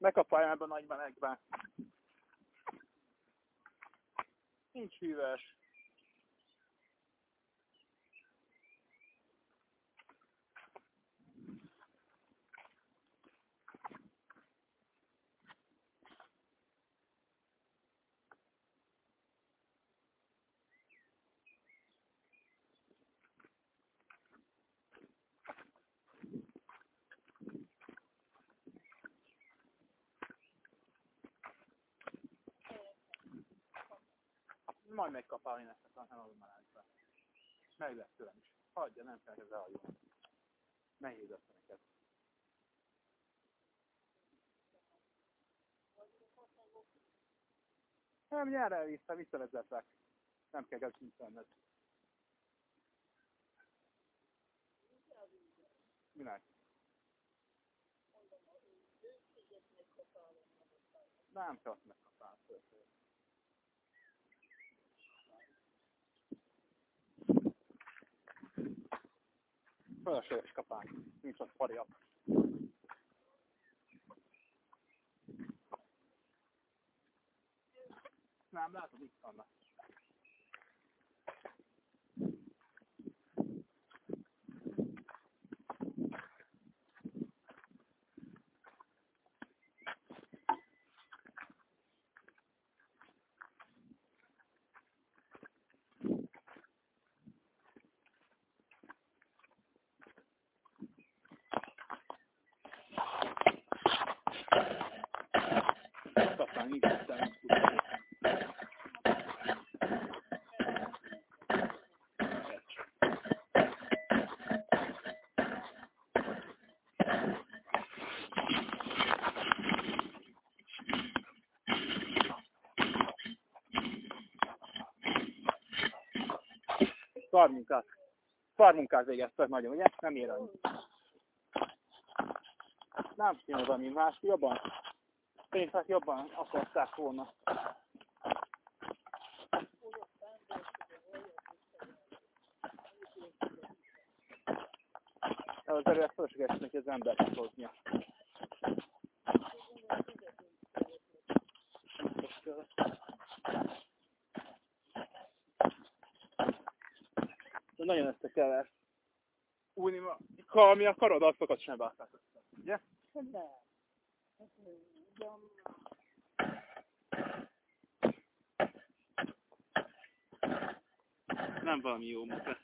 Ebben a nagy melegben. Nincs hűvös. Majd megkapálni ezt a melegben. Meg lesz tőlem is. Hagyja, nem kell ezzel hagyni. Nehéz lesz neked. Nem, nyár el vissza, visszavezetlek. Nem kell ezt visszanned. Minek? Nem csak megkapál. Fölösleges kapány. Nincs ott pariak. Nem, látod, itt vannak. Aztán Szarmunkát. Szarmunkát végeztek nagyon, ugye? Nem ér annyi. Nem kéne valami más, jobban. Pénzek jobban akarták volna. Az erőt fölösleges neki az embert hoznia. De nagyon összekever. Újni ma, ha mi a karod, azt szokott sem bászák össze. Ugye? Nem valami jó munka.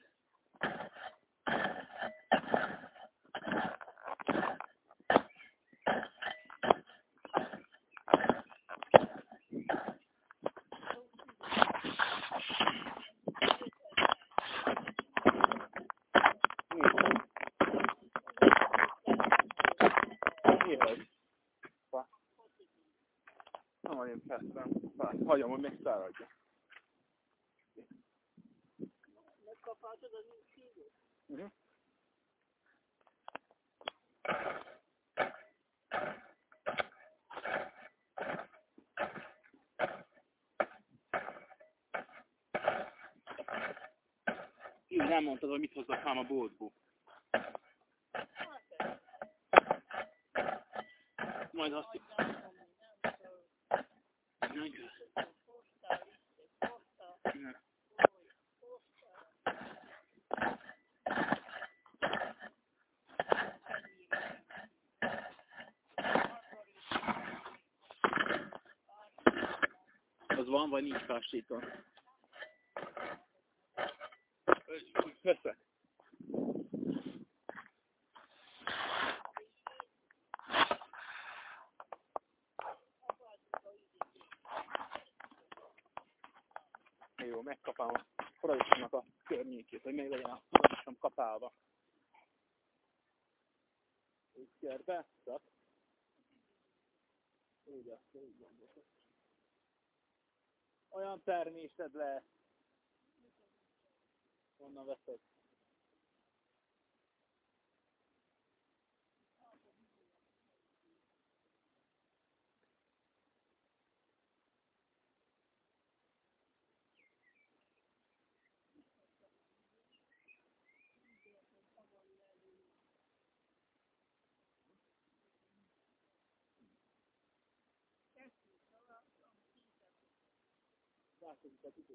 Éhes. Pa. Nem van én fesztem. Hagyom, hogy még száradja. Megkapáltad az inszívót? Uh-huh. Jó, nem mondtad, hogy mit hozzak ám a boltból. Majd azt Nem kell. Nem. Az van, vagy nincs fásíton? Veszek. Jó, megkapám a paradicসমnak a környékét, hogy még legyen a paradicsom kapálva. Úgy kér be, csak. Úgy azt, úgy gondoltam. Olyan termésed le. Honnan veszed? 是一个自己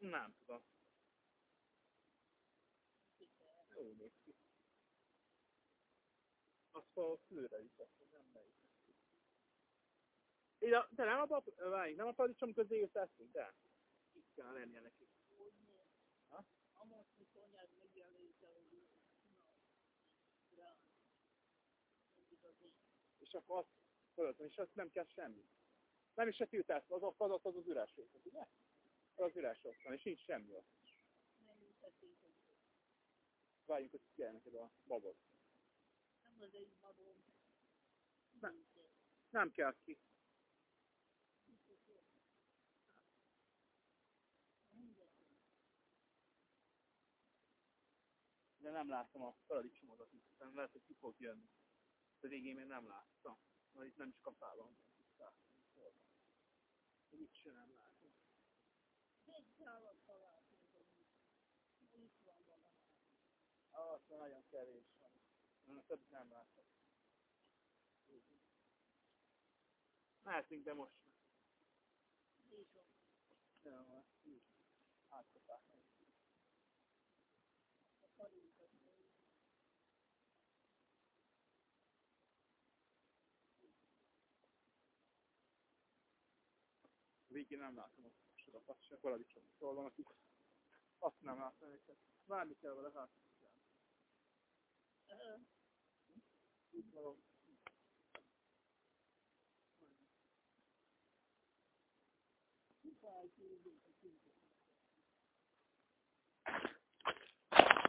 Nem tudom. Jó néz ki. Azt a főre is, azt nem megy. Ja, de nem a pap... Nem a paradicsom közé jöttünk, de? Itt kell lennie neki. És akkor azt fölöttem, és azt nem kell semmi. Nem is se tiltás, az a fadat az az üres részlet, ugye? Az üres osztán, és nincs semmi ott. Várjunk, hogy kell neked a babot. Nem, nem kell ki. De nem láttam a paradicsomodat, hiszen lehet, hogy ki fog jönni. De végén még nem láttam. Mert itt nem is kapálom. Itt sem nem látom. Az nagyon kevés van. Na, több nem látom. Mehetünk, de most nem. Nem, van. Átkapálom. Végén nem látom a sorokat, se paradicsom. Szóval van, akik azt nem látom őket. Várni kell vele, hát. Úgy való.